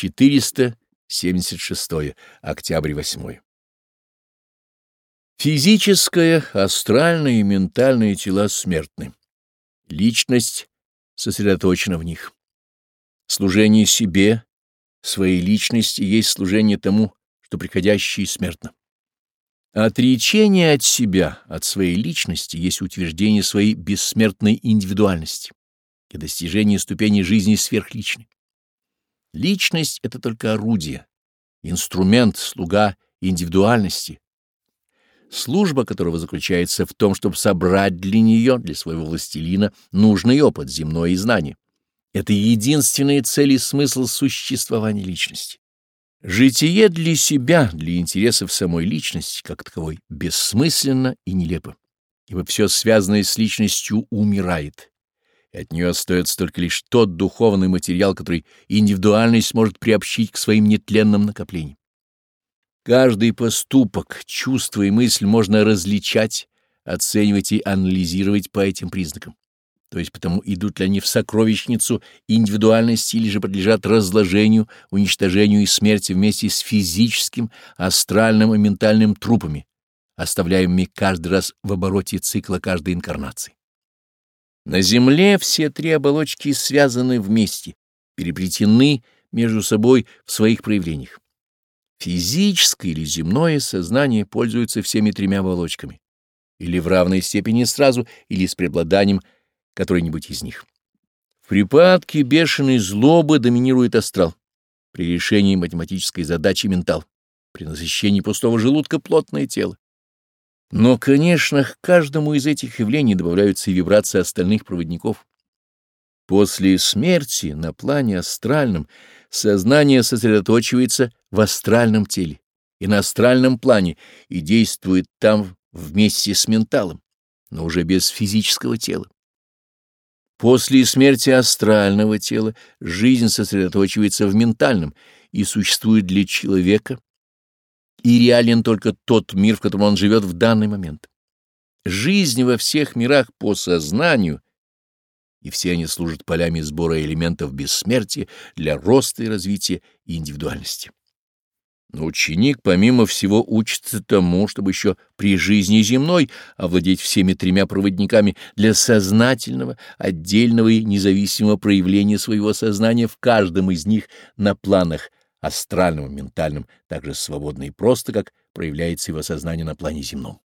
476. Октябрь 8. Физическое, астральное и ментальное тела смертны. Личность сосредоточена в них. Служение себе, своей личности есть служение тому, что приходящее смертно. Отречение от себя, от своей личности, есть утверждение своей бессмертной индивидуальности и достижение ступени жизни сверхличной. Личность — это только орудие, инструмент, слуга индивидуальности. Служба которого заключается в том, чтобы собрать для нее, для своего властелина, нужный опыт, земное и знание. Это единственная цель и смысл существования личности. Житие для себя, для интересов самой личности, как таковой, бессмысленно и нелепо, ибо все связанное с личностью умирает от нее остается только лишь тот духовный материал, который индивидуальность может приобщить к своим нетленным накоплениям. Каждый поступок, чувство и мысль можно различать, оценивать и анализировать по этим признакам. То есть потому, идут ли они в сокровищницу индивидуальности или же подлежат разложению, уничтожению и смерти вместе с физическим, астральным и ментальным трупами, оставляемыми каждый раз в обороте цикла каждой инкарнации. На земле все три оболочки связаны вместе, переплетены между собой в своих проявлениях. Физическое или земное сознание пользуется всеми тремя оболочками, или в равной степени сразу, или с преобладанием которой-нибудь из них. В припадке бешеной злобы доминирует астрал, при решении математической задачи ментал, при насыщении пустого желудка плотное тело. Но, конечно, к каждому из этих явлений добавляются и вибрации остальных проводников. После смерти на плане астральном сознание сосредоточивается в астральном теле и на астральном плане и действует там вместе с менталом, но уже без физического тела. После смерти астрального тела жизнь сосредоточивается в ментальном и существует для человека и реален только тот мир, в котором он живет в данный момент. Жизнь во всех мирах по сознанию, и все они служат полями сбора элементов бессмертия для роста и развития индивидуальности. Но ученик, помимо всего, учится тому, чтобы еще при жизни земной овладеть всеми тремя проводниками для сознательного, отдельного и независимого проявления своего сознания в каждом из них на планах – астральным, ментальным, также свободно и просто, как проявляет его сознание на плане земном.